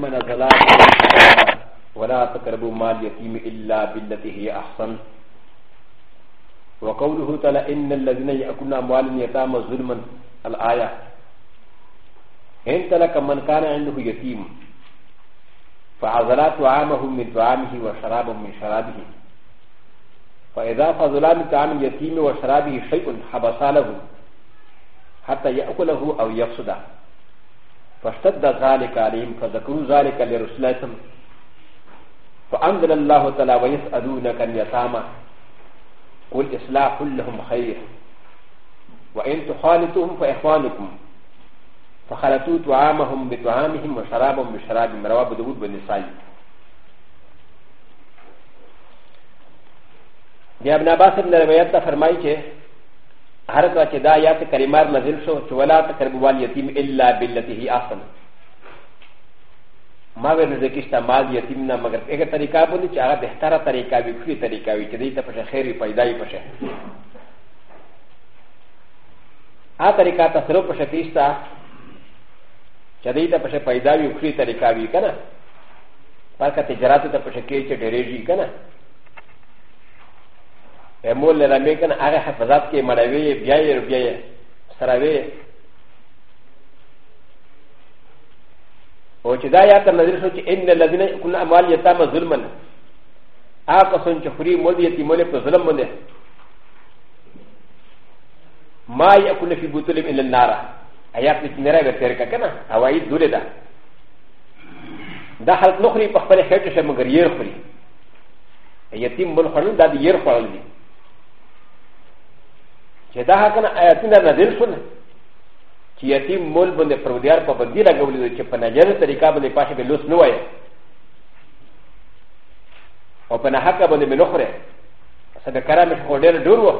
ثم نزلا ولا تقربوا مال اليتيم الا بالتي هي احسن وقوله تعالى ان الذين ياكلون اموال اليتامى ظلما الايه ان تلك من كان عنده يتيم فعزلات طعامه من طعامه وشرابه من شرابه فاذا فضلا من طعام اليتيم وشرابه شيء حبس له حتى ياكله او يفسده فاشتد ذلك عليهم فذكروا ذلك لرسلتهم فأنزل الله تعالى ويسألونك اليتامى قل إصلاح لهم خير وإن تخالطوهم فإخوانكم فخلطوا طعامهم بطعامهم وشرابهم بشرابهم رواه داود والنسائي يا ابن عباس بن روايات فرمائي هر کله چې دا آیات کریمار نازل شو چې ولا تقربوا الیتیم الا بالتي هي احسن ما به رزقشته مال یتیم نه مگر هغه طریقه باندې چې هغه بهتره طریقه وي خو طریقه وي چې دې ته په خیر پیدا وي پشه هغه طریقه تصرف په شتیشتا چې دې ته په پیدا وي خو طریقه وي کنه پرکته تجارت ته په شکې چې ډېرېږي کنه مول ل ر م ي ك ن ا غ ح ف ظ ا ت ك ي مروي بياي ربياي سراوي و ش د ا ي ا ت النذير سوچ ان الذين كنا اموال يتامى ظلما اقا سنچ خري مول يتي مول په ظلم باندې ما يكون في بطول من النار ايات دي نرا غتر كنا اوايد دوله دا دا حالت نخري په خپل خيټه شمګر ير خري يتيم بل خلل دا ير خلل دي چې دا هغه آیتونه نازل شول چې یتیم مول باندې پرودیار په باندې لګولې چې په نجر طریقه باندې پاشه به لوس نه وای او په نه حق باندې ملخره صدقره مش خورډر ډور و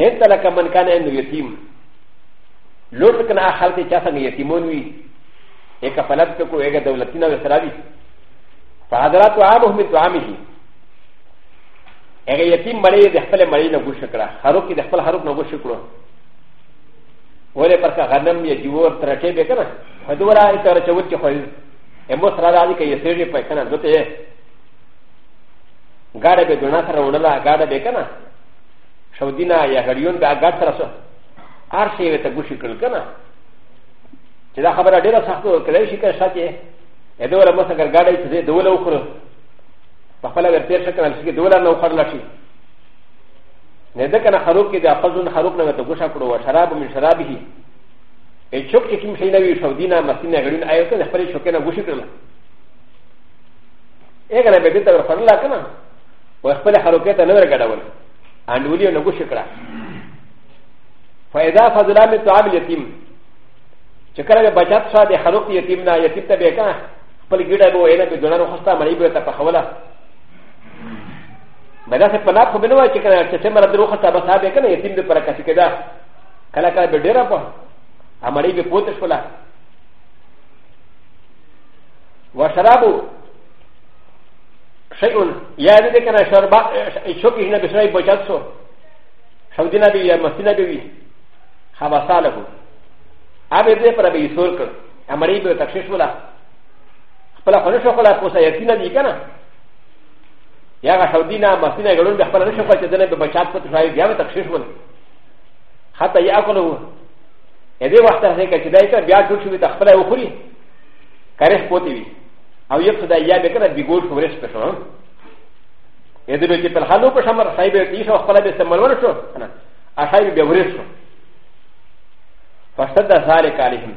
هیڅ لکه من کان انه یتیم لوس کنه خلک چې څنګه یتیمون وي یک فلک کو یک دولتینه وسراوی فحضرات عامهم بتعامه هغه یتیم مړی د خپل مړی نه ګوښه کړه هرو کې د خپل هرو نه ګوښه کړو ولې پر کا غنم یا جوور ترټې به کنه هدا ولا تر چوت کې خوړل امو سره راځي کې یې په کنه دته ګاډه به ګنا سره وړلا ګاډه به کنه شودینا یا غړیون به ګاډ سره سو هر شی ته ګوښه کړل کنه چې دا خبره ډیره سخته کړې شي که ساتي اته ولا مسګر ګاډه چې دوله وکړو パパラベテーションからシキドラのファラシー。ネデカナハロキでアパズンハロキのトグシャクロはシャラブミシャラビヒ。エチョキキムシェナビシャウディナ、マシナグリン、アイオン、ファレショケナウシクル。エガナベデタファラカナ。ウスペラハロケタナガダウン。アンドウリオのグシクラ。ファイザーファズラメとアビリティム。チェカラバジャツァでハロキヤティムナヤティムタベカ。パリギュラボエナビドナノハスタマリブタパハワラ。م د ا س ه پناه خو بنو چې کنه چې څمره دروخه تا بس هابه کنه یتیم به پرکا چې کدا کله کله به ډیر په امړې به پوت شولا وشرابو شيء يا دې کنه شربا شوکې نه به شوي بچات سو شودي نه به یا مستی نه به وي خواصاله هغه دې پر به یې سور کړ امړې به تکشش ولا خپل خو نه شو خلا پوسه یتیم نه دی کنه やがしょうな、ましながらんで、パラシャファチェネブバチャプトライギャータクシュウン。ハタヤコノウ。エデワタセカチダイカ、ビアトシュウィタフラウフリ。カレスポティビ。アウヨプダヤベカナビゴーフォレスペション。エデルジペルハノプシャマサイベティシャファラベセマロション。アサイベブレション。ファスタダザレカリヒム。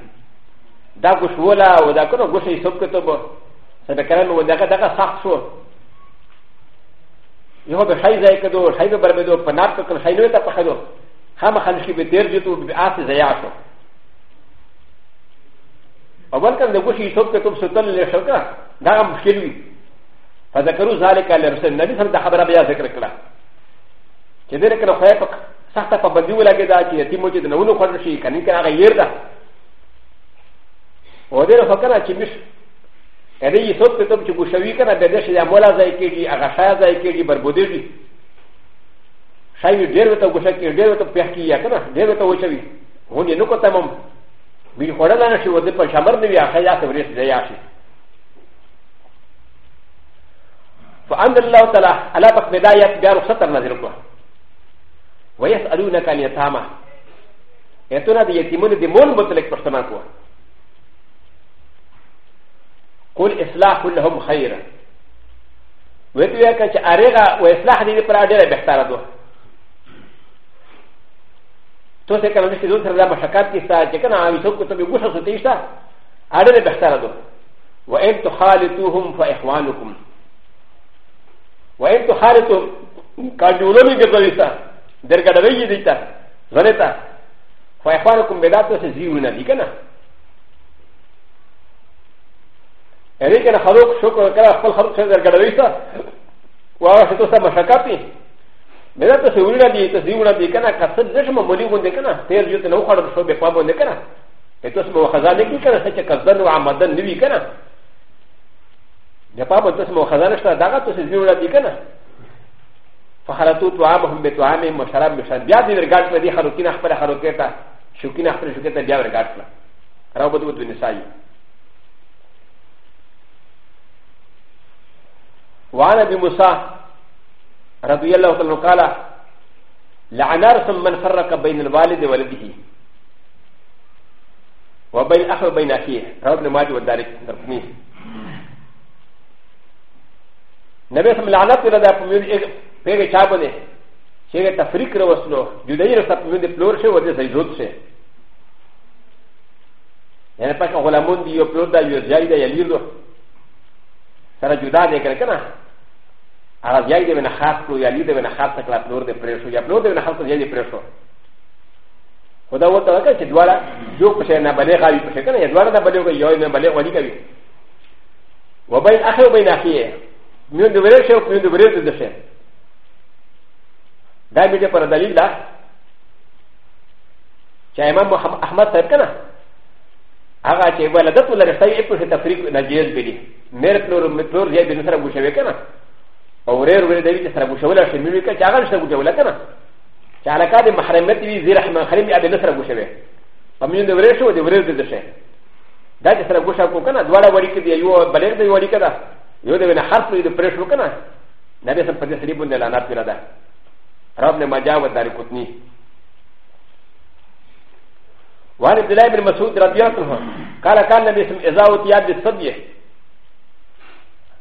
ダゴシュウォーラウダコノゴシソクトボ。サベカランウダカダカサクション。よくハイザイカド、ハイザバルド、パナトクル、ハイノタパハド、ハマハンシビテルジュトビアスザヤト。アワンカンデウシーソケトムソトルレショカ、ダムシリ。ファザカルザレカレルセン、ナビサンダハバビアゼクレクラ。キデレクラファイパク、サタパパデューラゲダチ、ティモチデナウノコルシー、カニカラゲルダ。オデルファカラチミシュ。ا ل ي س و ت كتب شوي كان بدش يا مولا زي كيجي اغشى زي كيجي بربوديجي شاي ديرتا وشاكي ديرتا بيحكي يكنا ديرتا وشوي هوني نوكا تمام بيحولا نشي ودقا شامر نبي اخيات وريش زياشي فأن الله تعالى على بك بداية بيار سطر نزلكم ويسألونك اليتامى يتونا دي يتيمون دي مول مطلق برسمانكم كل اصلاح لهم خير ويتوكا اريغا واصلاح دي برادر بحتاردو توسع كما نشتدون سردا مشاكات كيسا جكنا عاوي سوق كتب يقوشا ستيشتا عدد بحتاردو وإن تخالطوهم فإخوانكم وإن تخالطوهم كاجولومي بقليسا درقا دوي ديتا غلطا فإخوانكم بلاتو سزيونا دي كنا ا ل ي ك ن خلوق شكر كلا خل خلوق شكر كلا ليسا وعاشتو سما شكاكي ماذا تسوينا دي تزيونا دي كنا كسر نجم مليون دي كنا تير جوت نوخر شو بقابو دي كنا اتسمى وخزانك كنا سكا كزدن وعمدن نبي كنا جابابو تسمى وخزانك داغا تسزيونا دي كنا فخلطو توامهم بتوامهم وشراب مشان بيا دي رجعت لدي خلوكين اخبر خلوكيتا شوكين اخبر شوكيتا بيا رجعت لها رابطوا بالنسائي وعن ابي موسى رضي الله عنه قال لعن ارسم من فرق بين الوالد وولده وبين الاخ وبين اخيه رواه ابن ماجه والدارك الترمذي نبي سم لعنت الى ذا فمن پیغه چابنه چې تفریق راوسلو جدای رسا په دې پلور شه ورته زیدوت شه یعنی پکې غلامون دی یو پلور دا یو ځای دی یلیدو سره جدا دی کړه کنه هغه ځای دی ونه خاص کو یا لید ونه خاص کړه پلور دی پرې شو یا پلور دی ونه خاص ځای دی پرې شو خدا وته وکړه چې دواړه جو په شي نه بلې غوي په شي کنه یا دواړه نه بلې کوي یو نه بلې ونی کوي وبین اخر وبین اخیه میون د ورې شو میون د ورې د شه دا به پر دلیل دا چې امام احمد صاحب کنه هغه چې ولادت ولرسته یې په تفریق ناجیز بلی مېر پلور پلور یې بن سره بوشوي کنه او ورېر ورې دوی چې سره بوشول شي مې کې چې هغه سره بوشول کنه چې علاقه د محرمیت وی زیر رحم خریم یې بن سره بوشوي په مې د ورې شو د ورې د شه دا چې سره بوشا کو کنه دواړه وړي کې دی یو بلې دی وړي کړه یو د ونه حرف دې پرې شو کنه نبی سم په دې سری باندې لعنت کړه دا رب نه مجاوت دار کوتنی وعن عبد الله بن مسعود رضي الله عنه قال كان النبي صلى الله عليه وسلم اذا بالصبي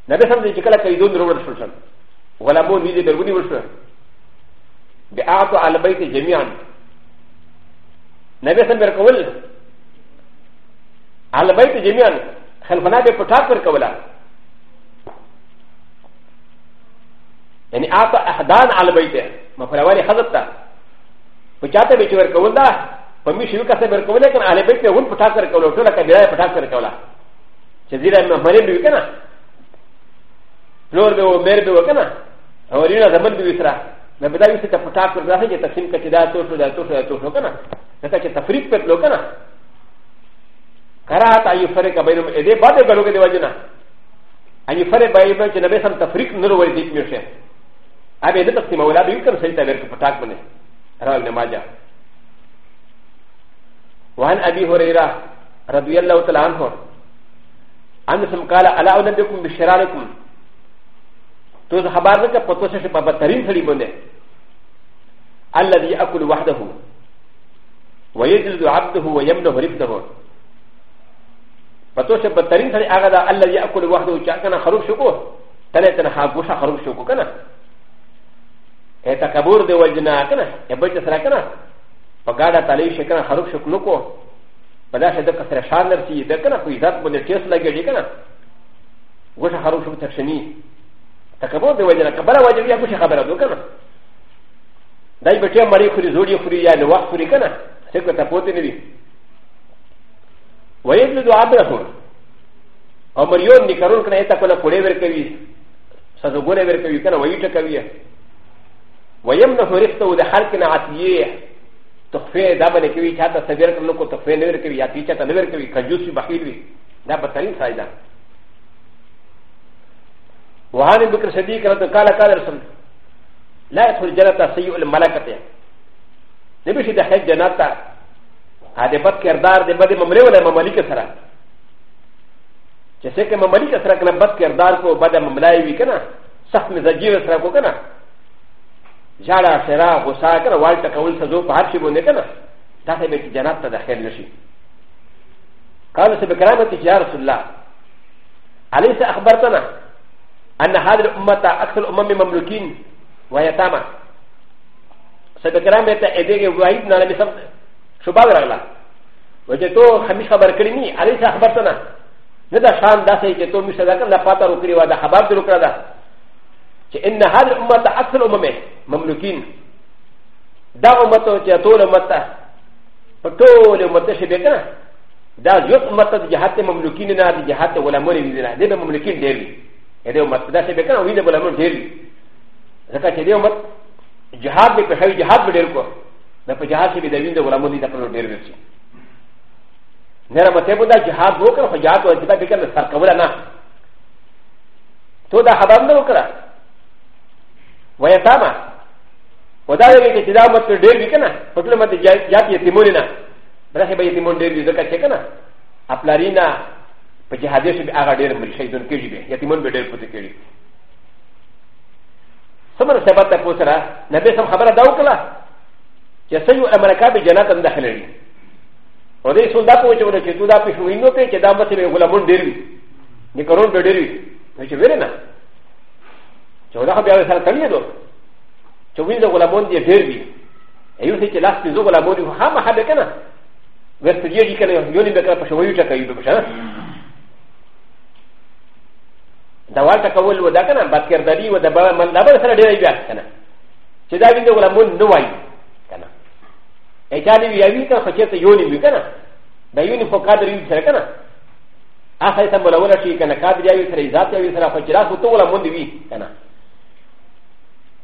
نبي صلى الله عليه وسلم كان يدون رول الشرشن غلامون يدي بالغني والشرشن بأعطوا على البيت جميعا نبي صلى الله عليه وسلم على البيت جميعا خلفنا بفتاك بالكولا يعني أعطى أحدان على البيت ما فلواني خذبتا فجاتا بيتور كولا パミシューカセブコレクン、アレベクト、ウンプタセクト、トラカビラプタセクトラ。シェディラン、マレビューカナ。ロード、メルビューカナ。アワリナ、ザマンビューサラ。なべだいせたパタセクトラヘジェタシンカチダト、トラトラトラカナ。なたけたフリッペットカナ。カラタ、ユファレカベル、エデバデバロケディワジナ。アユファレバイバチナベサンタフリット、ノロウェディミュシェ。アベデタシマウラビューカンセンタベルパタクトネ。ラウネマジャー。وعن أبي هريرة رضي الله تعالى عنه أنهم قال ألا أنبئكم بشراركم توز خبر ذكا پتوسش بابترين سري بنده الذي يأكل وحده ويجلد عبده ويمنه رفده پتوسش بابترين سري آغدا الذي يأكل وحده چاکنا خروب شکو تلتنا خاقوشا خروب شکو کنا تکبور دے وجنا کنا ابجت سرا کنا パガダタレイシェカナハロシュクノコパダシェデカセラシャーナシーデカナフィザーボネフィスラゲリカナウシャハロシュクタシニタカボデウェデラカバラワジリアウシャハバラドカナダイベチェマリフリゾリフリアのワフリカナセクタポティビウェイズドアブラフォンアマリオンにカロンカネタコナコレベルカビサドゴレベルカビカナウェイタカビアウェイムのフォレストウデハルキナアティエ تخفي دا باندې کوي چې تا تصویر کړلو کو تخفي نه ورکوي یا پیچا ته نه ورکوي کنجوس بخیل وي دا بدترین سای ده وهان بکر صدیق رضی الله قال رسول لا يدخل الجنة سيء الملكة نبي شي دخل الجنة هذا بد كردار ده بد مملي ولا مملكة سرا جسے کہ مملکت سرا کنا بد کردار کو بد مملائی بھی کنا سخت مزاجی سرا کو کنا جارا سرا غصا کر وال تکول سزو په هر شی باندې کنه دا ته به جنت ته داخل نشي قال سب کرامت یا رسول الله الیس اخبرتنا ان هذه الامه اكثر الامم مملوكين ويتامى سب کرامت ته ادیګه وایب نه لمی سم شوبا راغلا وجه تو خمی خبر کړی نی الیس اخبرتنا نه دا شان داسې چې تو مشتاق الله پاتا روکړي وا دا خبر درو کړا ان هذه الامه اصل اممه مملوكين دا امته چې ټول امته په ټول امته شي بکنه دا یو امته د جهات مملوکین نه د جهات غلامونه دي نه د مملوکین ډېر دي دا امته دا شي بکنه وی د غلامونه ډېر دي ځکه چې دې امت جهاد به په هغه جهاد ډېر کو دا په جهاد کې د وینده غلامونه دي دا په ډېر ورسي نه مته په دا جهاد وکړه خو جهاد او اتباع بکنه سر کوله نه تو دا خبر نه وکړه و ي ت ا م ى و د ا ل ي ك ت د ا م ت د ي ر ب ي ك ن ا فكل ما تجات يتيموننا برحب يتيمون دير بيزكا شكنا أ ب ل ا ر ي ن ا فجهاديش بأغا دير مرشي دون كيجي بي يتيمون بدير بوتكيجي سمر سبات تقوسرا نبي سم خبر داوكلا يسيو أمريكا بجنات داخلين ولكن يقولون ان يكون هناك اشياء اخرى لانهم يقولون ان هناك اشياء اخرى لانهم يقولون ان هناك اشياء اخرى چې دا خو بیا سره کړی دو چې وی د غلامون دی ډیر وی ایو چې لاس دې زو غلامون خو هم حد کنه ورته یې کنه یو نه کړ په شوی چا کوي په شان دا ورته کول ودا کنه بد کرداري ودا به من دا به سره ډیر بیا کنه چې دا وی د غلامون نو وای کنه اچاله وی وی کنه خو چې ته یو نه وی کنه دا یو نه په قدر یو سره کنه اخر ته مولونه شي کنه قادر یې سره ذات یې سره فجرات وته غلامون دی کنه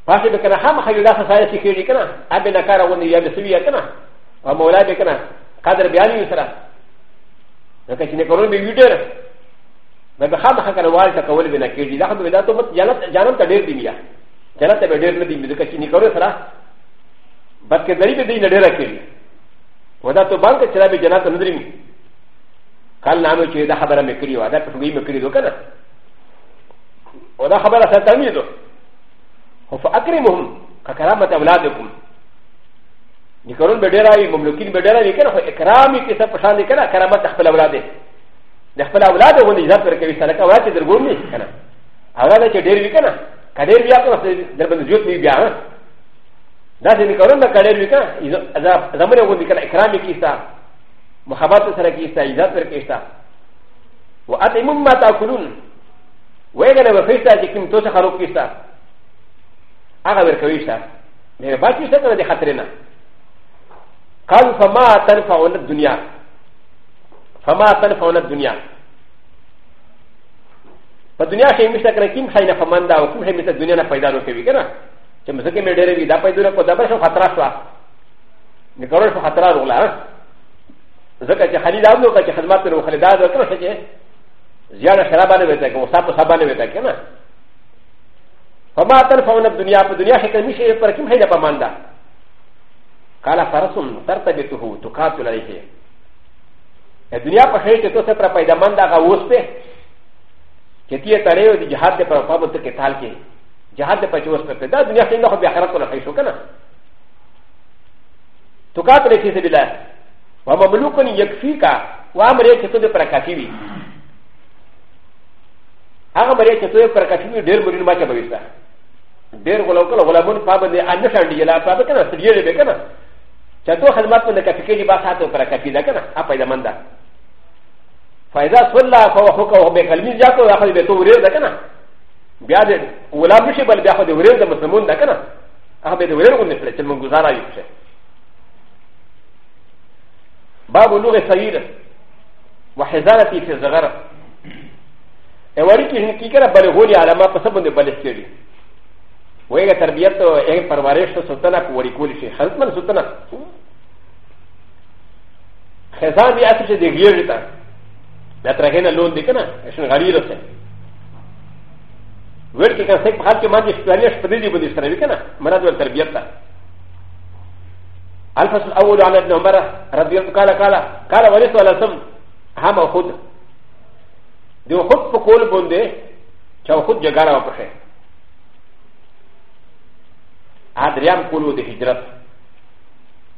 パシビカナハマハユダササイシキリカナアベナカラウンディアベシビアカナアモラビカナカダビアニウサラなかしねころびゆでるなかハマハカラワータカウルビナキリダハブダトムジャランタデルディミヤジャランタデルディミズカシニコルサラバケデリビディナデラキリウダトバンケチラビジャランタデリミカラノチェダハバラメキリワダプリメキリドカナウダハバラサタミド فاكرمهم كرامه اولادكم يكرون بدراي مملوكين بدراي كان اكرامي كيف تشاني كان كرامه تخفل اولاده تخفل اولاده هو نزار كركبي سالك اولاده درغوني كان اولاده كدير كان كدير ياكل دربن جوت مي بيان دا سي يكرون كدير كان اذا زمره هو كان اكرامي كيف محبات سركيف عزت كركيف واتمم ما تاكلون ويغنى بفيتا جكيم توسخ روكيستا هغه ورکوي شته نه بچی شته کنه د خطر نه قالوا فما تنفعون الدنيا فما تنفعون الدنيا په دنیا کې مشته کنه کیم خاينه فمندا او کوم همیشه دنیا نه پیدا وکوي کنه چې مسکه مې ډېرې وي دا پیدا کو دا به خطر شو نه کورو شو خطر راغله ځکه چې خلیل هم نو که چې خدمات ورو خلیداد وکړه چې زیاده شرابانه وته کې او صاحب صاحبانه وته کنه فما تنفعون الدنيا فالدنيا حكا مشي فركم حين فماندا قال فرس ترتبطه تقاتل عليه الدنيا فحيك تسر فايدا ماندا غوث به كتير تريو دي جهاد دي پر فابت قتال كي جهاد دي پر جوث به دا دنيا حين نخو بآخرت ولا حيشو كنا تقاتل في سبيل الله ومملوك يكفيك وامر يكتب پر كافي بي هغه مریض چې څو پر کښې ډېر مرینه ما چا بوي ډېر غلوکل غلامون پابند ان نشان دی لا پابند کنه سړي به کنه چته خدمت باندې کفي کې با ساتو پر کفي ده کنه اپا یې مندا فایدا صلا فوحکه به کلمی جاتو اخلي به تو ورې ده کنه بیا دې غلام نشي بل بیا خو دې ورې د مسلمون ده کنه هغه به دې ورې غونډه پر چې مونږ گزارا یو شه باب لغه سیر وحزارتي في الزغر اوړي کې هیڅ کیږي بلغوري علامه په سبب باندې بلښ کېږي و ي ا تربيته ا ي ا فرماريش سلطنه و ر ي ك و ل ش ي خلطنا سلطنه خزان ي ا ت ش د ي غ ي ر ت ا لا ترهنا لون ديكنا عشان غريرته ولكن كان سيك حالك ما دي اشتغاليش فديدي بدي اشتغالي كنا مراد والتربيته الفصل الاول على ابن عمر رضي الله قال قال قال وليس ولا سم هم خود دي خود فقول بنده چاو خود جگارا وپشه アドリアンコロデヒジラ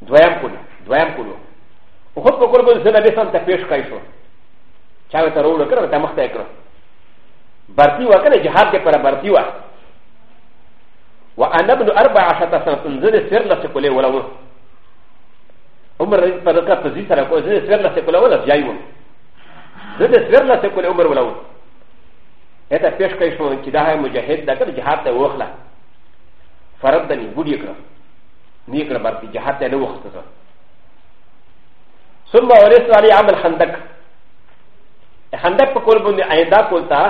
ドワンコロドワンコロウホコロボズナビサンタペシカイソチャウタロールクラタマテクロバティワカレジハケパラバティワ وانا ابن اربع عشره سنه زر سر لا سكولي ولا ولو عمر بدك تزيد سر زر سر لا سكولي ولا جايو زر سر لا سكولي عمر ولا ولو هذا فيش كيشون كده هاي مجاهد ده كده جهاد ده وخلا فردني وديكرا نيكرا بارتي جهات انا وقتها ثم ورثت علي عمل خندق خندق بقول بني ايدا قلتا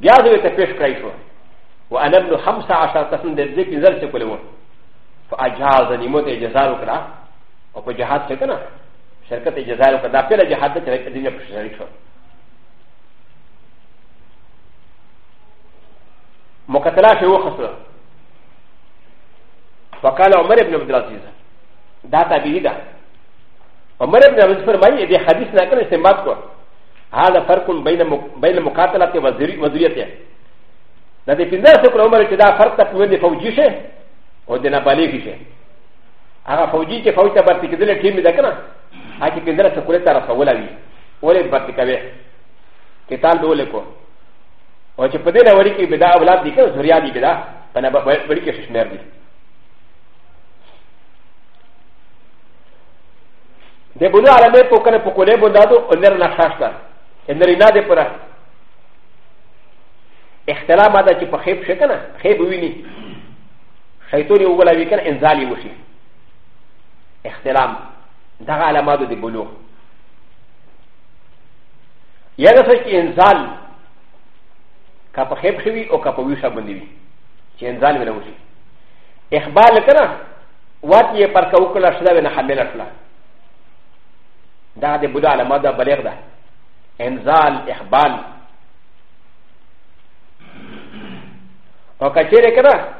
بيازو يتفش كريشو وانا ابن خمسة عشر تسند الزيك نزل سكولو فاجازني موت اجازارو كرا وفي جهات سكنا شركة اجازارو كرا دا بلا جهات دا شركة دنيا بشريكشو مقتلا شو خسره وقال عمر بن عبد العزيز دا تابعي ده عمر بن عبد العزيز فرمائي دي حديث ناكن استنباط کو هذا فرق بين مقاتلة وزريته دا دي پندر سکر عمر چه دا فرق تا پوين دي فوجي شه و دي نابالغي شه هغه فوجي چې فوج ته برتي کېدل ټیم ده کنه هغه پندر سکر ته رسول وي ولې برتي کوي کتاب دوله کو او چې په دې ډول کې بدا اولاد دي کنه زريا دي بدا په نه وړي کې شمیر دي でボナーメポケポコレボナドオネラナシャスタエネリナデプラエクテラマダチパヘプシェケナヘブウィニシャイトリウォラウィケンエンザリウシエクテラムダガラマドデボノヤガセキエンザリカパヘプシェビオカパウィシャブンディビチエンザリウォラウシエクバーレケナワティエパカウクラシダウェナハメラフラだでブダーラマダバレーダエンザー、エハバン。おかちれから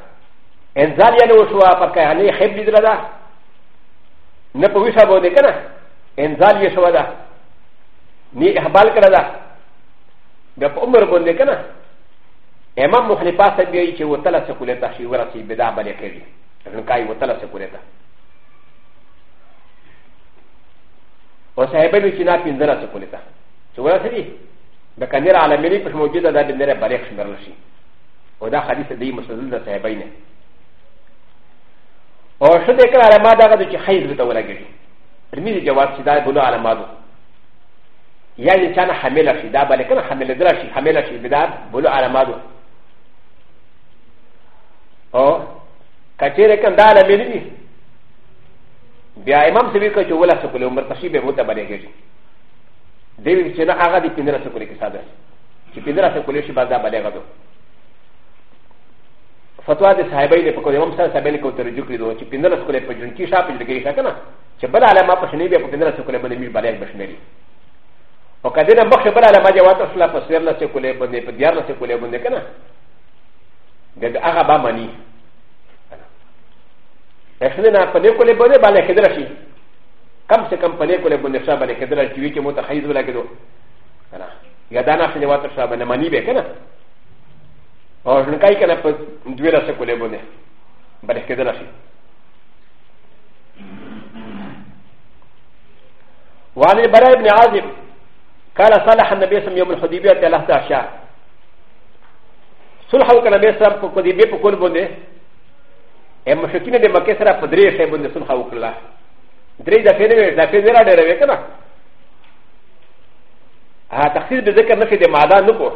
エンザーヤノシュワパカアネヘビズラダネポウィシャボデカナエンザーヤシュワダニエハバルカラダガポムルボデカナエマムフリパサビエイチウォタラセクレタシウォラシビダバレケリ。ا ل ك ا ي و ت ل ا س ك و ل ت ا و صاحبين وشينا بنزنا سكولتا سوى سري بكنير على ملك مش موجوده دا بنير بريخ شمرلشي ودا حديث دي مسلسل دا صاحبين و شدك على ما دا غدا شي حيز بتولى جري رميزي جواب شدا بلو على ما دو يعني كان حمل شي دا بلكن حمل دراشي حمل شي بدا بلو على ما دو او كثير كان دا على ملك بیا امام سبیر که چه ولا سکوله عمر تشی به بوتا بنه گیری دیوی چه نه آغا دی پیندره سکوله که ساده چه پیندره سکوله شی بازا بنه گدو فتوا د صاحبای نه پکو امام سره صاحبای کو ترجو کړی دوه چې پیندره سکوله په جون کې شاپ لګی شا کنه چې بل علامه په شنی به په پیندره سکوله باندې میر بلای بشمیری او کدی نه مخ بل علامه جوات رسول الله په سیر نه سکوله باندې په دیار نه سکوله باندې کنه د هغه با مانی اشننا پنیکو لے بولے بانے خدر شی کم سے کم پنیکو لے بولے شاہ بانے خدر شی ویچے موتا خیز بلا کدو یا دانا شنی واتر شاہ بانے مانی بے کنا اور شنکائی کنا پا دویرہ سکو لے بولے بانے خدر شی وعن البراء بن عازم قال صالح النبي صلى الله عليه وسلم الحديبية ثلاثة أشياء صلحه كان النبي صلى الله عليه وسلم قديبية بكل بنده ا مشکینه د مکه سره په درې شی باندې صلح وکړه درې د پیری د پیری را ډېر وکړه ها تخصیص به ذکر نه کې د ماده نه کو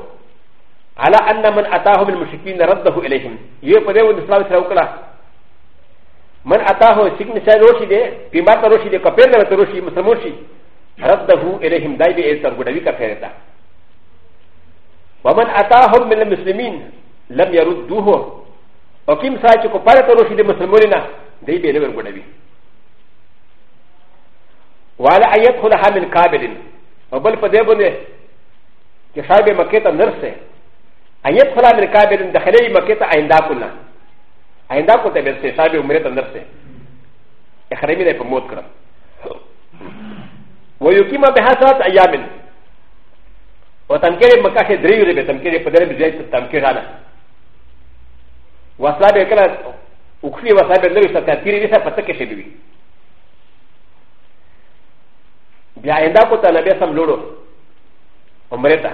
على ان من اتاه من المشركين رده اليهم یو په دې باندې صلح سره وکړه من اتاه سګن سره روشي دي پیما ته روشي دي کپیر نه ته روشي مسلمان شي رده اليهم دای به تر ګډوي کپیر ته ومن اتاهم من المسلمين لم يردوه و كم ساعه كو قارت روشي د مسلمين دي بين ورغدوي وعلى ان يدخلها من كابل وبل فدبنه كشاب مكيتا نرسه ان يدخلها من كابل دخلي مكيتا عيندا كلنا عيندا كنت برسه شاب مريتا نرسه اخرمي ده بموت كرم ويقيم بها ثلاث ايام وتمكير مكاشي دريو بتمكير بدل بزيت تمكير هذا وسلا به کله وکړي وسلا به نه وي ستا تیرې وي ستا پته کې شوي وي بیا آینده کو ته نبی سم لوړو عمرې ته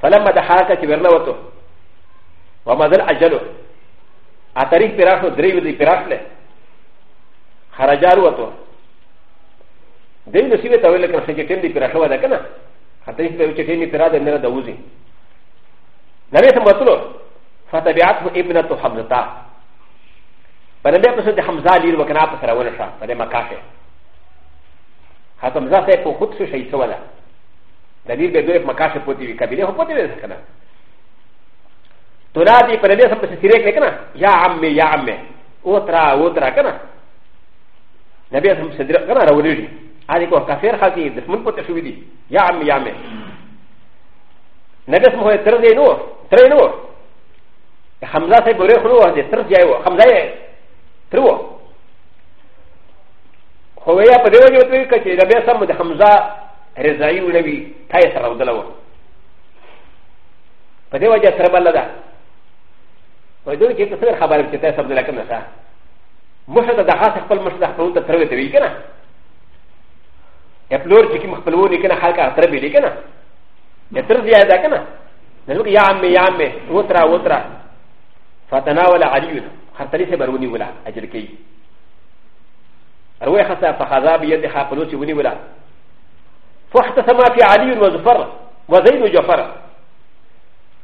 فلما د حرکه چې ورنه وتو ومدل اجلو ا تاریخ پراخو درې ورځې پراخله خرجار وتو دې نصیب ته ویل کړه چې ټیم دې پراخو ده کنه حتی چې ټیم دې پراخه ده نه ده وځي نبی سم وتلو فتبعته ابنة حمزة فنبي أبسد حمزة لير وكنا أبسر ونشا فنما كافي حتى حمزة سيبو خدس شيء سولا دليل بدور مكاشي بوتي كبيرة هو بوتي بيسا كنا تنادي فنبي أبسد سيريك لكنا يا عمي يا عمي وطرا وطرا كنا نبي أبسد سيريك كنا روليجي هذه كو كافير خاطي دشمن بوتي شويدي يا عمي يا عمي نبي أبسد سيريك نور ترينور حمزه سي بوري خلو هذي ترس جاي حمزه ترو هو يا بدر وجه توي كتي ربي سم ده حمزه رزاي ونبي تاي سر ودلو بدر وجه سر بلدا ودون كي تصير خبر بتاي سر بلدا كنا سا مشهد ده خاص خپل مشهد خپل ته تروي توي کنه اپلور چې کوم خپلونه کنه حال کار تر به لیکنه تر زیاده کنه نو یا عمي یا عمي وترا وترا فتناول علي خطري سبروني ولا اجركي روي خطا فخذا بيد حاقلوس وني ولا فاحتسم في علي وزفر وزيد وجفر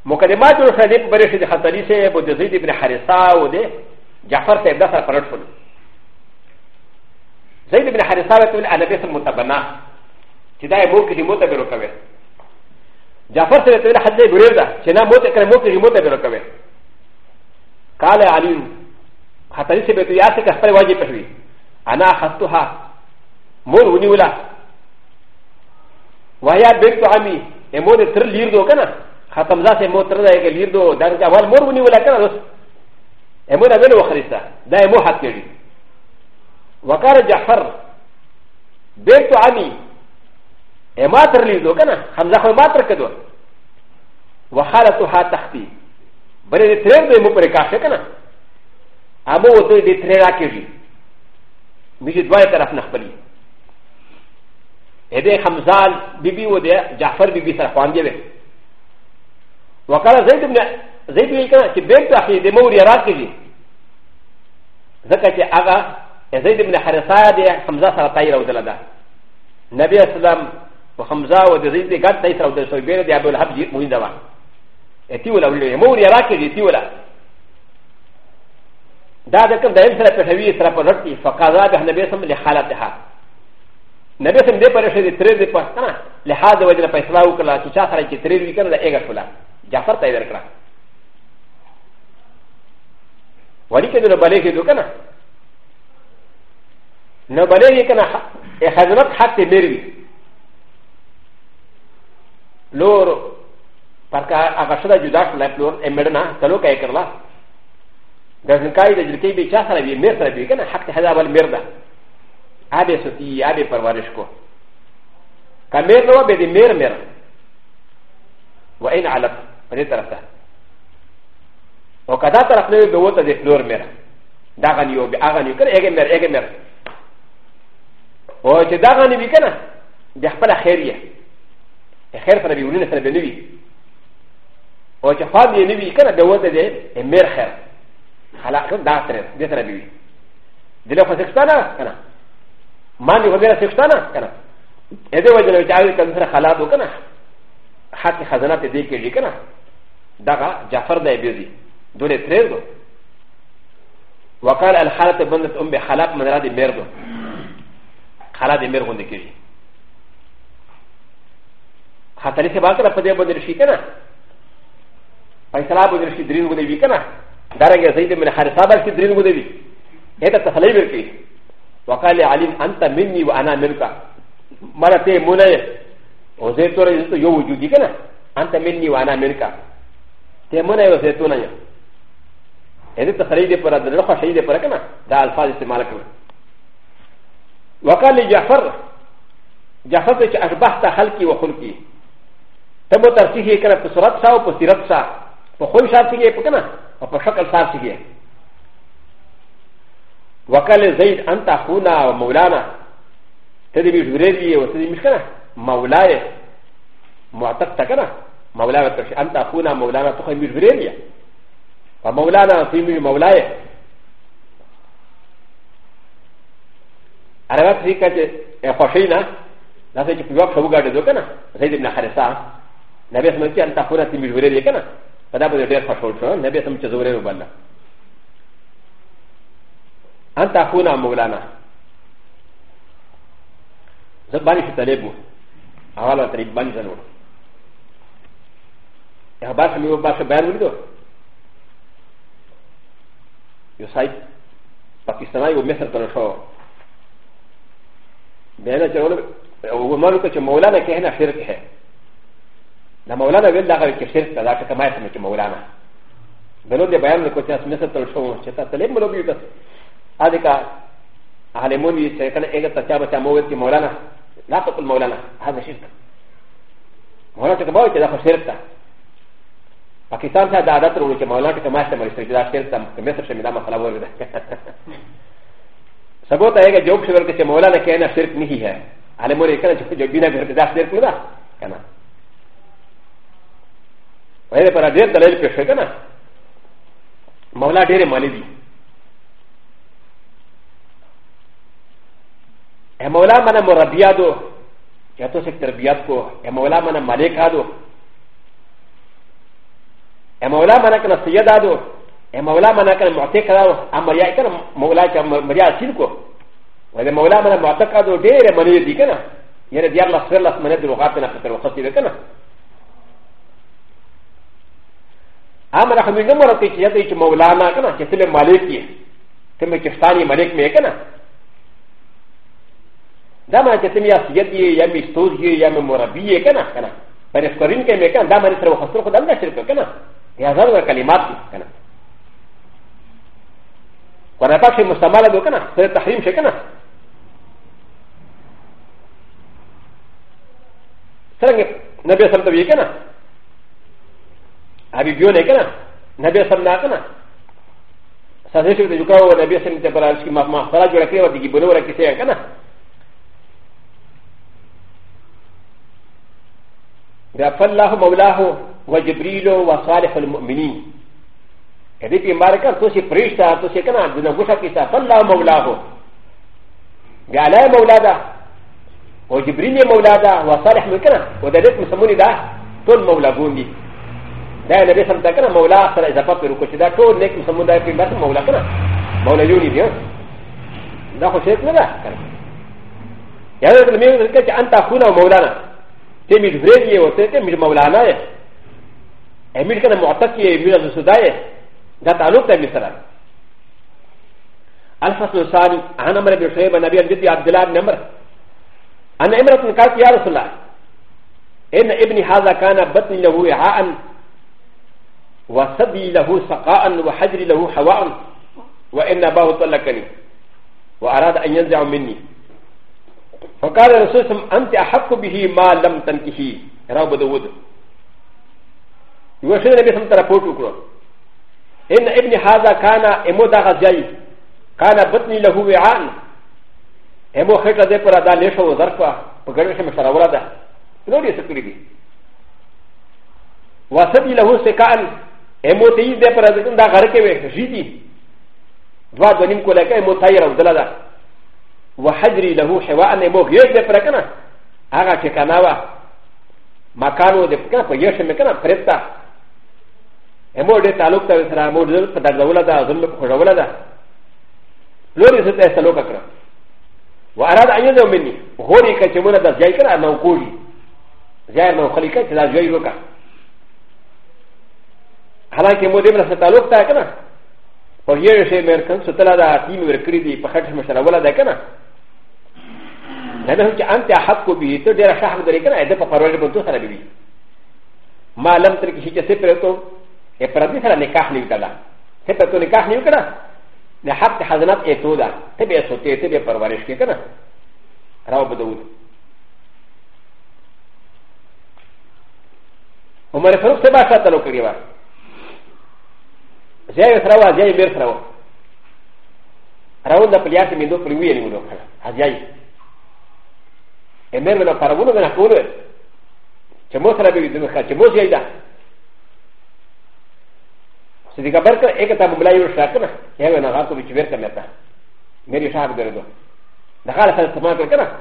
مقدمات الخليل برشد خطري سيب وزيد بن حارثه وده جعفر سيب دفع فرطفل زيد بن حارثه وتقول انا بيت المتبنى كده ممكن يموت بروكاوي جعفر سيب تقول حد يقول ده كده ممكن يموت بروكاوي قال علي حتى سبت ياسك اخبر واجب بشوي انا اخذتها مور ونيولا وهي بنت عمي امور تر ليردو كنا ختم ذات امور تر ذاك ليردو دارك اول مور ونيولا كنا رس امور امين وخريستا دا امور حد كيري وقال جعفر بنت عمي اما تر ليردو كنا خمزة خو ما تركدو وخالتها تختي バレでトレードもプレカシェかなアモウトでトレラケジミジドワイタラフナフリエデハムザービビウデジャファビビサファンディベワカラゼディベイカナチベンタフィデモリアラケジザカチアガエディベナハラサーディハムザサラタイラウザラダナビアスラムハムザーディゼディガッタイサウディソイベルディアブルハブジムインダワン تيولا ولي موري راكي تيولا دادا كم دائم سرى بشوي سرى بشوي فقضى بها نبي سم لحالتها نبي سم دي برشوي تريد بحثنا لهذا وجد فاسلا وكلا تشاخر كي تريد بكنا لا ايغا فلا جعفر تايدر كلا ولكن نباليه دوكنا نباليه كنا حضرت حتى ميري لور パカアガシャダジュダフラプロンエメルナタロケエクラダズンカイデジュケビチャサラビメルタビゲナハテハダバルメルダアベソティアベパワリシコカメロベディメルメルワエンアラプレタラタオカダタラプレビウォタディフローメルダガニオビアガニクエゲメルエゲメルオチダガニビゲナジャパラヘリアヘルファビウィンスラビニビ او چې خواب یې نه وي کنه به وته دی میر خیر خلاص دا سره دې سره دی دله خو سکتانه کنه مانی وغیرہ سکتانه کنه اې دې وجه نه چې هغه کله سره خلاص وکنه حق خزانه ته دې کې دي کنه دا جعفر دی به دي دوله ترې دو وقال الحاله بنت ام بحلاب من را دي میر دو خلا دې میر غونډه کې حتی لسه باکر په دې باندې شي کنه فیصلہ بدر شي درین غو دی وی کنه دارنګه زید بن حارثه بر شي درین غو دی وی اته تسلی ورکی وقال علم انت مني وانا منك مرته مونې او زه تور یو وجودی کنه انت مني وانا منك ته مونې او زه تونه یې اته تسلی دې پر دغه خوشی دې پر کنه دا الفاظ استعمال کړ وقال جعفر جعفر چې اشبحت خلقي وخلقي تبو ترسیح کړه په صورت سا او په سیرت سا په خون شار سګې په کنه او په شکل شار سګې وکاله زید انت خونا او مولانا ته دې مشورې دی او ته دې مشکنه مولای معتق تکنه مولانا ته انت خونا مولانا ته مشورې دی او مولانا ته مې مولای عربه فکر چې خوشینه دا چې په یو ښه وګړې دوکنه زید ابن حارثه نبی اسمه چې انت خونا ته مشورې دی کنه パダブルデーファションション、ネビアムチズウレウバナ。アンタフォナモーラナ。ザバリシタレブ、アワラタリバリザノ。アバシミオバシバルド。ユサイパキスタナイウメサトルショー。ベネチョウウマルコチモーラナケヘナシェルケヘ。なもらなべんだがきせただかまいためきもらな。でのでばやんのこちらすめさとしょう、ちたたれものびゅうた。あでか、あれもにせかねえがたちゃばちゃもえきもらな。なとこもらな。あでしか。もらってかまいただかせた。パキスタンさんだだとろきもらってかまいたもりせだせたもめさしみだまさらぼるだ。サボタエがジョークしろけてもらなきゃなせるにひへ。あれもりかなじょびなべるだせるだ。かな。و ا ل ا ر ا د ي ر دلائل ف ش ك ن ا مولا دير مالدي ا مولا منا مربيادو ياتو سكتر بياتكو ا مولا منا مالكادو ا مولا منا كنا سيدادو ا مولا منا كنا معتكادو ا مريا كنا مولا كنا مريا سيركو و ا مولا منا معتكادو دير مالدي كنا يعني ديار لصير لص منا دروغاتنا في الوسط كنا アマラハミノマラティチェティチモウラナカナ、チェテレマレキテメキスタニマレキメカナ。ダマチェテミヤシェティヤミストウジヤメモラビエカナカナ。パレスコリンケメカンダマリスロハソコダンダシェルカナ。ヤザルカリマティカナ。カナパシェムサマラドカナ、セレタヒムシェカナ。サランゲ、ナビアサルトビエカナ。ابي بيوني كنا نبي سمنا كنا ساسيشو دي جوكاو نبي سمنا تبرالش كي مخما فلا جولا كي ودي جيبونو ولا كي سيان كنا رفل الله مولاه وجبريل وصالح المؤمنين كده في ماركا توشي بريشتا توشي كنا دنا غوشا كيسا فالله مولاه قال مولادا وجبريل مولادا وصالح مكنا ودلت مسموني ده طول مولاقون دي だいなべさんだから、モーラーさんがパピロコシダトー、ネクサムダイピンバスモーラーから、モーラーユニビアン。だほせつなら、やるとみんなであんたふなモーラー。てみずれにおせてみるモーラーなえ。エミリカのモータキエミラズスダイエ。だたのたみさら。アルファスのサン、アナマレブシェーバー、ナビアンディア、アブデラー、ナマラ。アナエムラスのカキアルスラ。エンエブニハザカナ、バトンのウエハアン。وسبي له سقاء وحجري له حواء وإن أباه طلقني وأراد أن ينزع مني فقال الرسول صلى الله عليه وسلم أنت أحق به ما لم تنكه رواه داود يوشن النبي صلى الله عليه وسلم إن ابن هذا كان إمودا غزي كان بطني له وعاء إمو خيطة دي پر أدا ليشو وزرفة پگرش مشراورة ده نوري سكري دي وسبي له سقاء ا م و ت ي د ا پر ازكن دا غركه وي جيدي دوا دنيم كولك ا م و ت ي ر ا دلدا وحجري له حواء ا م و يش د ا پركنا اغا چكناوا مكانو د پكنا پر يش مكنا پرتا ا م و د تعلق تا سره ا م و د پدر دولا دا ظلم خوجولا دا لوري ست اسلو كرا واراد ان يدو مني هوري كچمونا دا جاي كرا نو کوجي زير نو خليكه دا جاي وکا حالانکه مو دې سره تعلق تا کنه او یې شی مېر کن ستلا دا تیم ورکړي دی په خټه مشره ولا ده کنه نه به چې انت حق به ته ډېر ښه حق درې کنه دې په پرواز باندې سره دی ما لم تر کې چې څه پرته یې پر دې سره نکاح نه وکړه ته ته نکاح نه وکړه نه حق ته حضرت یې تو دا ته به سوته ته به پرورش کې کنه راو بدو عمر فاروق څه با ساتلو کړی و ジャイアントはジャイアントラウン。ラウンドプリアティミドプリウィールのアジャイアン。エメルのパラボルのコール。チェモサラビリズムカチェモジャイダ。シディカバルカエカタムブライブシャカナ。ヤガナガトビチベルカメタ。メリシャブルド。ダハラサルマーカナ。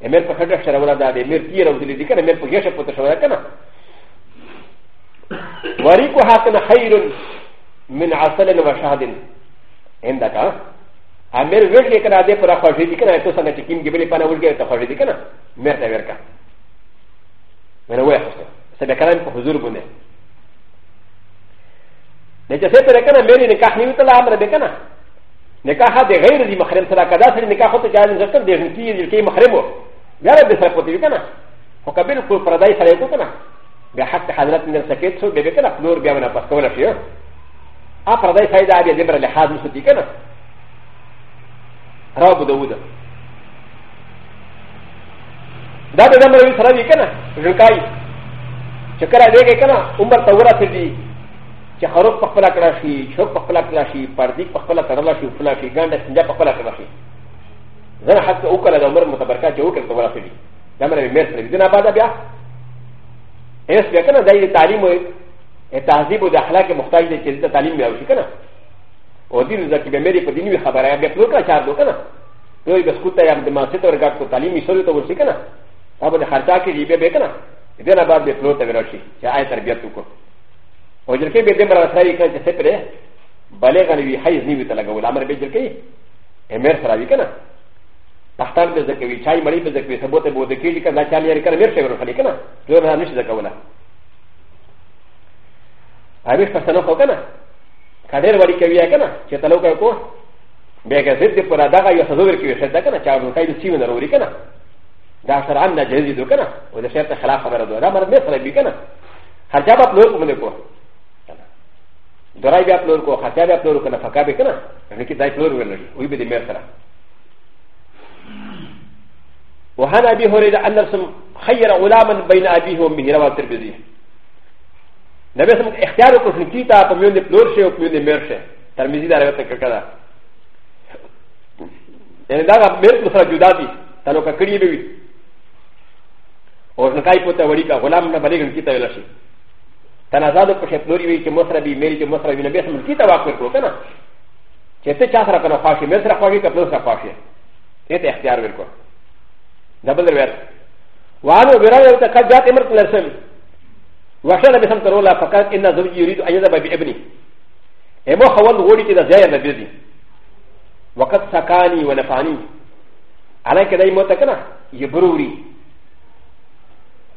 エメルパカシャラウラダデメルティーラウズリディカメルポゲシャポテシャラカナ。ワリコハカナハイルン。من عسل و شهد عندك امر ویل کنا دې پر خوښې دي کنه تاسو نه چې کیم ګبلې پنه ورګې ته خوښې دي کنه مې ته ورکا مې وې خوښه سبا کلام په حضور باندې نه چې څه پر کنه مې نکاح نیو ته امر به کنه نکاح د غیر دي محرم سره کدا سره نکاح خو ته جایز ځکه دې چې کې محرم وو بیا به سره پوتې کنه خو قبل خپل پردای سره کو کنه بیا حق حضرت نن سکیت سو به کنه فلور بیا نه پس کول شي アパラダイサイダービアデブラレハズスティケナラブドウダダダダマリサラビケナルカイチェカラデケケナウマタウラセディチェハロパパラクラシチョパパラクラシパディパパラカラシフラシガンダスンジャパパラクラシザラハツオカラダマルムタバカチョウケルトワラセディダマリメスレビディナバダビアエスビアケナダイタリム تعذيب و اخلاق محتاج دي كده تعليم بيو شي كده او دين ذاك بمري په ديني خبره بیا په کار چار دو کنه دوی بس کوته یم د ماسه تور ګټ کو تعلیم یې سره ته ورسی کنه هغه د خرچا کې دی به کنه دې نه بعد به پلو ته ورشي چې آی تربیت کو او جر کې به دې مرا سره کنه چې سپره بلغ نوی حیز نیوی ته لګول امر به جر کې امر سره وی کنه پښتان به زکوي چای مړی به زکوي سبوت به ودکې کنه چا لري کنه ورشه ورخلې کنه دوی نه نشي زکوله アビスパサノコケナカデルワリケビアケナチェタロカコベガゼティプラダガヨサドルキューシェタケナチャブルカイドチームのウリケナダサランナジェジドケナウデシェタハラファラドラマメサラビケナハジャバプロコムネコドライバープロコハジャバプロコナファカビケナリキダイプロウィビディメサラ وهنا ابي هريره ان نفسهم خير غلاما بين ابيه وامه رواه الترمذي ن ب ي س م اختيار ك ف ن ك ي ت ا ق م ي و ن بلور شيء وقم ي و ن مير شيء ترمزي دار وقت كذا يعني دا مير مثلا جداتي تلو ككري بي اور نكاي پوتا وريكا غلام نہ بلے گن کیتا ویلا شي تنازاد کو شپ نوری وی کہ مصر بھی میری کہ مصر بھی نبی سم کیتا واقع کو کنا چتے چا سرا کنا خاص مصر خاصی کپلو سرا خاصی یہ تے اختیار ور کو دبل ور وانو ورا تے کجات امر کلسن وشانا بسم ترولا فقط ان زوجي يريد ان يذهب بابني اما خوان غوري كده زي انا بيزي وقد سكاني ونفاني على كده موتا كنا يبروري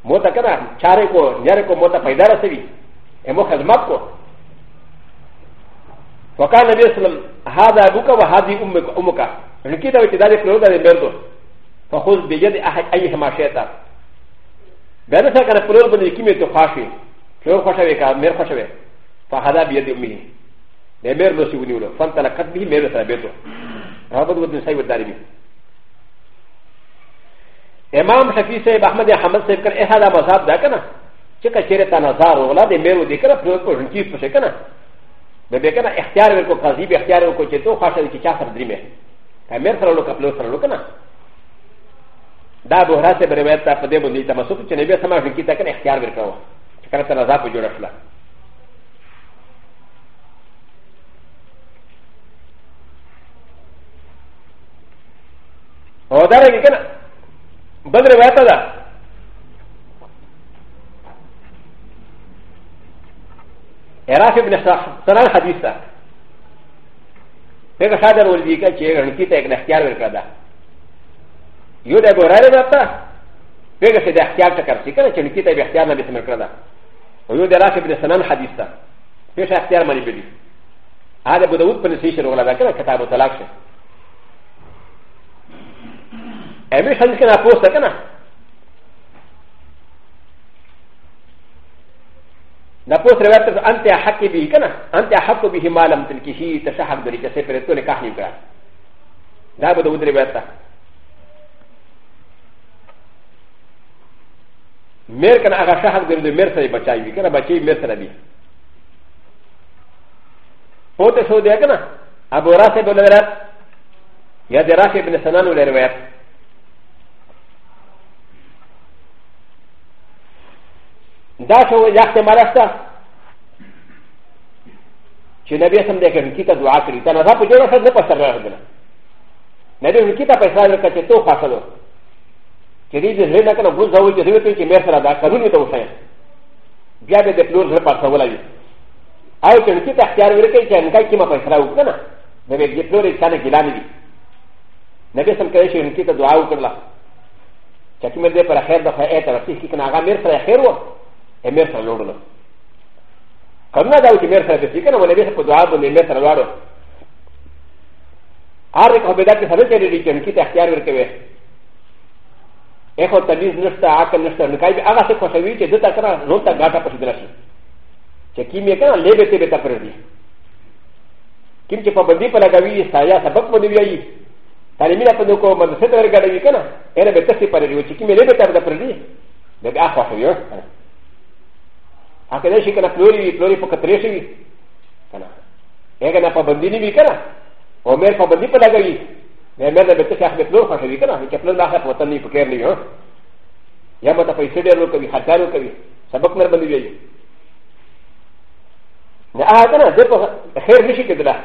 موتا كنا شاركو نياركو موتا فايدارا سبي اما خدماتكو وكان النبي صلى الله عليه وسلم هذا ابوك وهذه امك امك لكي تدعي فلودا لبردو فخذ بيد احد ايهما شيطان ب ل س ا ك ن ف ل و ر ب ن ي ك ي م ي ت و خ ا ش ي فلور خشبه ك مير خشبه فهذا بيد امه مير نسي ونيوله فانتلقت به مير سابته رابط ودن سيد داربي امام شفي سيب احمد حمد سيب كان اهلا مذهب دا كنا چكا شيرتا نظار ولا دي ميرو دي كنا فلور كو جنكيف فشي كنا ببي كنا اختيار ورکو قاضي بي اختيار ورکو چه تو خاشا دي چه چاسر دريمه مير سرلو كا فلور سرلو كنا だぶらせべれたパデブンにたまそくちねべさまじきたかねやるかわ。しかたらざぷじゅらしら。おだれにかな。ばれわただ。エラフィブネサーランハディスタ。ペガサダウルディカチェアンキテクネヒアルカダ。よりもらえなかった。ペガセでアキャータカシカチェンキタビアキャーナビスメクラダ。およでらせびでサナンハディスタ。ペシャキャーマリビリ。アラブドウプンシーションをラダカラカタボトラクション。エミシャンキャーポスタカナ。なぽすれわたす、あんてはきびかな、あんてはこびひまらんてきし、たしゃはくり、たせぷれとりかにか。だぶどうでわた。メーカーがシャーでメーサーバチャイビカラバチェイメーサービポテソディアガナアボラセブレラヤデラセブネサナノレレレダショウヤテマラスタチネビアサンデケンキタドアクリタナザプジョナサンデパサラダナネビアキタパサラカチェトファサド چې دې دې نه کنه بوز داوي چې دې چې مې سره دا قانوني ته وشه بیا به د پلور زړه پاتول وي آی چې دې ته اختیار ورکړي چې انکای کې ما پیسې راو کنه نو به دې پلور یې ځان ګلان دي نبی سم کوي چې انکې ته دعا وکړه چې کوم دې پر خیر د خیر ته ورسې چې کنه هغه مې سره خیر و یې مې سره لوړل کنه دا چې مې سره دې کنه ولې به په دعا باندې مې سره وړو هر یو به دا چې سره دې چې انکې ته اختیار ورکوي ا خو تمیز نشته عقل نشته نو کای هغه څه خوښوي چې دته کرا نو ته ګاټه پښې درشي چې کیم یې کنه لېبه ته به ته پر دي کیم چې په باندې په لګوي سایا سبق باندې ویایي تعلیمي نه پدو کوم مدرسې ته ورګړوي کنه اره به تاسو پر دي چې کیم یې لېبه ته پر دي دا به اخو خوښوي هغه دې شي کنه فلوري فلوري په کترې شي کنه هغه نه په باندې نه وی کنه عمر په باندې په لګوي ا ل م ن ا بتشاح بفلور خشبي كنا يكفلور لا خف وطني فكر لي ها يا متى في سيدر وكبي حتار وكبي سبق مر بني جاي نعم كنا ديكو خير مشي كده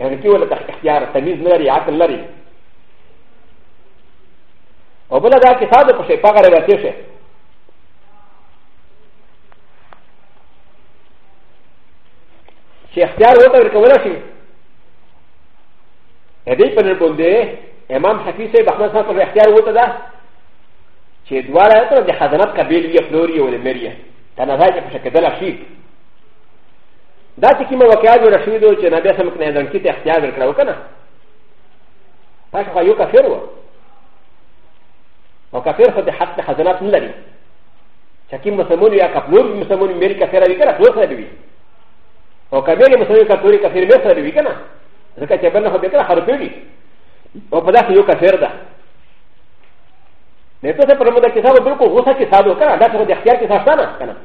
يعني كي ولا اختيار تمييز ناري عقل ناري وبلا ذا كتاب بشي فقر باتيشه شي اختيار وكبي كولا شي ادي پر بندے امام حفیظ صاحب احمد صاحب پر اختیار ہوتا تھا چه دوارا ہے تو حضرت کا بیل یہ فلوری اور میری تنازع کے پشک دل افشی دا چې کومه واقعیا جو رشید او چې نبی سم کنه دن کې ته اختیار ورکړو کنه پښه یو کافر و او کافر خو د حد حضرت نه لري چې کوم مسلمان یا کفلور مسلمان مری کافر وی کنه دوه سره وی او کبیر مسلمان کفر کافر مې سره وی کنه ځکه چې بل نه خو به کله حرفې وي او په داسې یو کافر ده نه ته پر موږ د کتاب بالکل غوسه کې ساده کړه دا څه د اختیار کې ساده نه کنه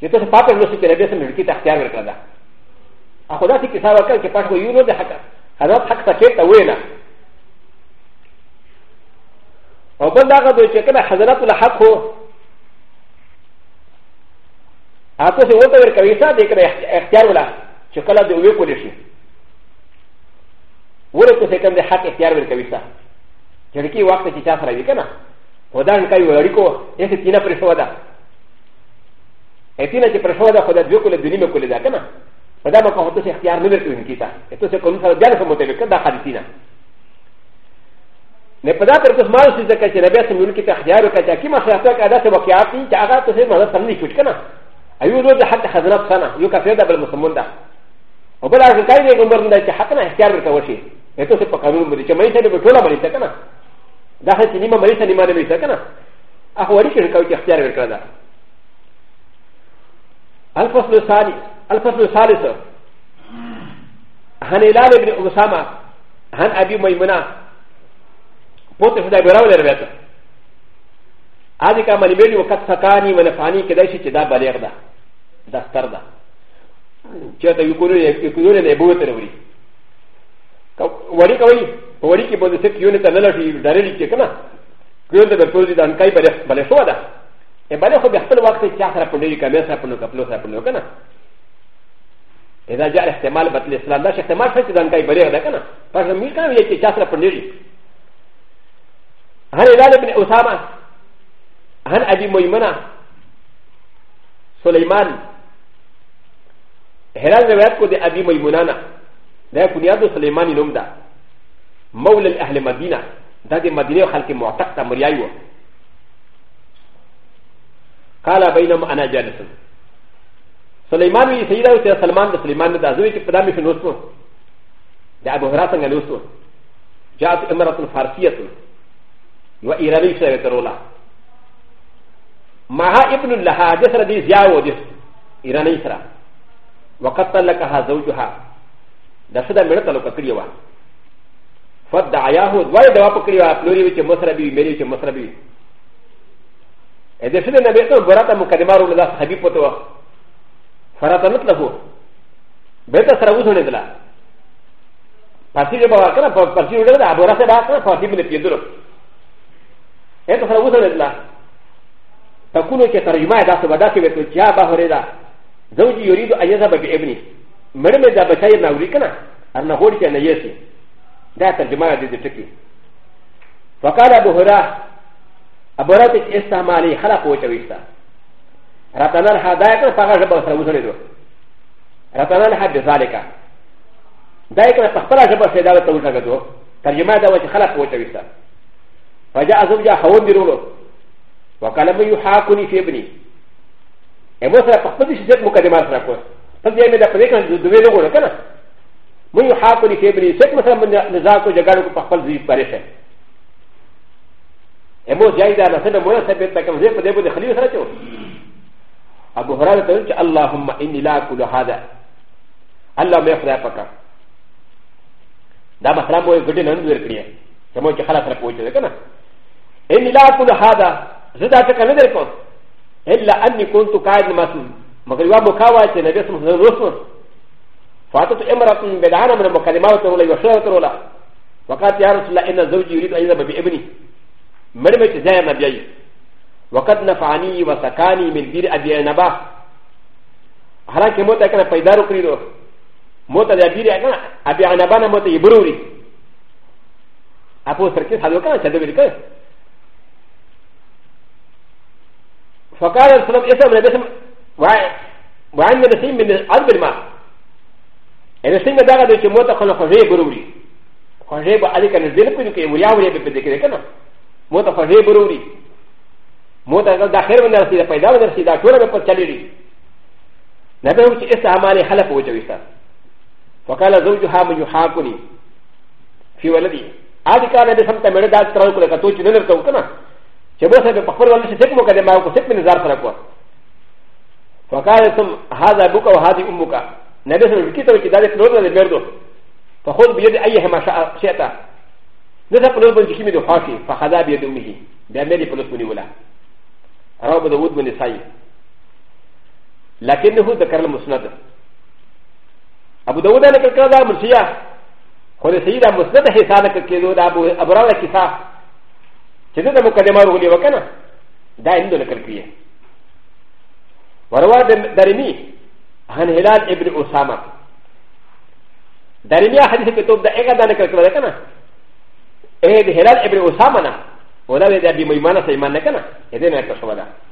چې ته پاپ نو چې ربې سم لړکی ته اختیار ورکړه دا اخو دا چې کتاب وکړ چې پښ خو یو نه ده حق حضرت حق تکې ته وینا او بل دا غوښته چې کله حضرت الحق هو اته څه وته ورکوي ساده کړه اختیار ولا چې کله دې وې کولې شي و ل ك س ك ن د حق اختیار ورکوي ویسا جړکی وخت چې چا سره وی کنه ودان کوي وړیکو هیڅ تینا پر شو ده اتینا چې پر شو ده خدای دوی کوله دنیا مې کوله ده کنه په دا مکه هوته اختیار نه ورکوي ان کیتا ته څه کوم سره ځان سمته وکړه دا حدیثینا نه په دا تر څه مال چې ځکه چې نبی سم یو کې اختیار وکړه چې ما خلاصه کړه دا څه واقعات دي چې هغه ته مدد سم نه شوټ کنه ایو روز حق حضرت سنه یو کافر ده بل مسلمان ده وبلا ځکه یې عمر نه چې حق نه اختیار ورکوي ا ت و س ي ق ا ن و ن ب د ي ك م ا ي س ا ن ب ت و ل ا م ا ل ي س ا ك ن ا د ا خ ل س ن ي م ا م ا ل ي س ا ن ي م ا ن ب ي س ا ك ن ا أ خ و ر ي ش ر ك ا و ك اختيار ب ك ر د ا الفصل الثاني الفصل الثالث عن ا ل ا ل بن أ س ا م ة عن أ ب ي م ي م ن ة قلت في ذلك براوي الرباط هذه كما نبيل وقد سكاني ونفعني كذا شيء كذا بليغ ده دستر ده ちょっと言うことで、言うことで、言うことで。ولي كوي ولي كي بودي سك يونت انا لشي داري كي كنا كيون ده بروزي دان كاي بلي بلي شو ده اي بلي خو بيحصل وقت تشا خرا بندي كامل خرا بندو كبلو خرا بندو كنا اذا جاء احتمال بطل الاسلام ده احتمال شي دان كاي بلي ده كنا بس مين كان يجي تشا خرا بندي هل هلال بن اسامه هل ابي ميمنه سليمان هلال روايت کو دے ابی میمونانا دا كنياد سليمان نوم دا مولى اهل مدينه دا دي مدينه خلق معتقد مريايو قال بينما انا جالس سليمان وي سيدا وي سلمان دا سليمان دا زوي كي پدامي في نوستو دا ابو هريره څنګه نوستو جاءت امراه فارسيه و ايراني سيدا ترولا معها ابن لها جسر دي زياو دي ايراني سرا وقد طلقها زوجها だしだめらたのかくりは。ファダアヤホー、ワイドアポクリは、プロリウチ、モスラビ、メリウチ、モスラビ。エデシデナベト、バラタムカデマロナ、ハビポトワ。ファラタナタホ。ベタサラウズネズラ。パシリバーカラ、パシリバー、アボラセバーカラ、パシリバー、ピドロ。エタサラウズネズラ。タクノケタリマイダー、バダキベト、ジャバーレダ。ゾウジ、ヨリド、アヤザバビエブニ。مر مې دا بچای نه اوري کنه ار نه هوډ کنه یسي دا ترجمه دې دې ټکی فقال ابو هريره ابو هريره چې استعمالي خلق وچويستا رتنال هدايا کنه پاګه جبا سره وځلې دو رتنال حد ذالک دا یې کنه خپل جبا سره دا ته وځګه دو ترجمه دا چې خلق وچويستا فجاء زوجا خوند رولو وقال من يحاكني في ابني ابو سره خپل دې شي مقدمات راکوه パディアメダプレカンズドゥエドゴレカナムユハプリフェブリセクマサムネザコジャガルコパパルズイパレシェエモジャイダーナセナモラセペタカムゼプデブデハリウサチョアブハラトルチアラハマインディラクルハダアラメフラパカダマハラボエグディナンズルクリエサモチハラプロチェカナエンディラクルハダゼダテカネデコエラアニコントカイナマスン مغربا مكاوات النبي صلى الله عليه وسلم فاتت امرأة بدعانا من المكلمات ولا يشرط ولا وقالت يا رسول الله إن زوجي يريد أن يذهب بابني مرمت زي ما بيجي وقد نفعني وسكاني من دير أبي نبا هلاك موتا كان فايدارو كريدو موتا دا بيري أنا أبي نبا موتا يبروري أبو سركي هذا كان شدوي كان فقال رسول الله اسم وعن نسيم من الأدب الماء نسيم داغا دو چموتا خلو خجي بروري خجي با عليك نزل كنو كي وليا وليا ببدك ركنا موتا خجي بروري موتا دا خير من نرسي دا پیدا من نرسي دا چورا بپر چلی ري نبه وچ استعمال خلق وجويسا فقال زوجها من يحاكني في ولدي آدي كان نبي سمتا مرد داد تراؤكو لكا توچ ننرتو كنا چه بوسا بپخبر والنسي سكمو كده ماهو كسك من نزار سرکوا فقالتم هذا ابوك وهذه امك نبي صلى الله عليه وسلم قال لنا لبردو فخذ بيد ايهما شئت نذهب قلوب الجحيم دخاشي فخذا بيد امه بامري قلوب من ولا رواه داود بن نسائي لكنه ذكر المسند ابو داود قال كذا مرسيا خذ سيدا مسند حسانك كذا ابو ابراهيم كفا كذا مقدمه ولي وكنا دا عنده ذكر فيه وروى درمي عن هلال ابن أسامة درمي حديث كتب ده إيجا دانا كتب ده كنا إيه هلال ابن أسامة ولا ده أبي ميمانة سيمان كنا إذن أكتشف ده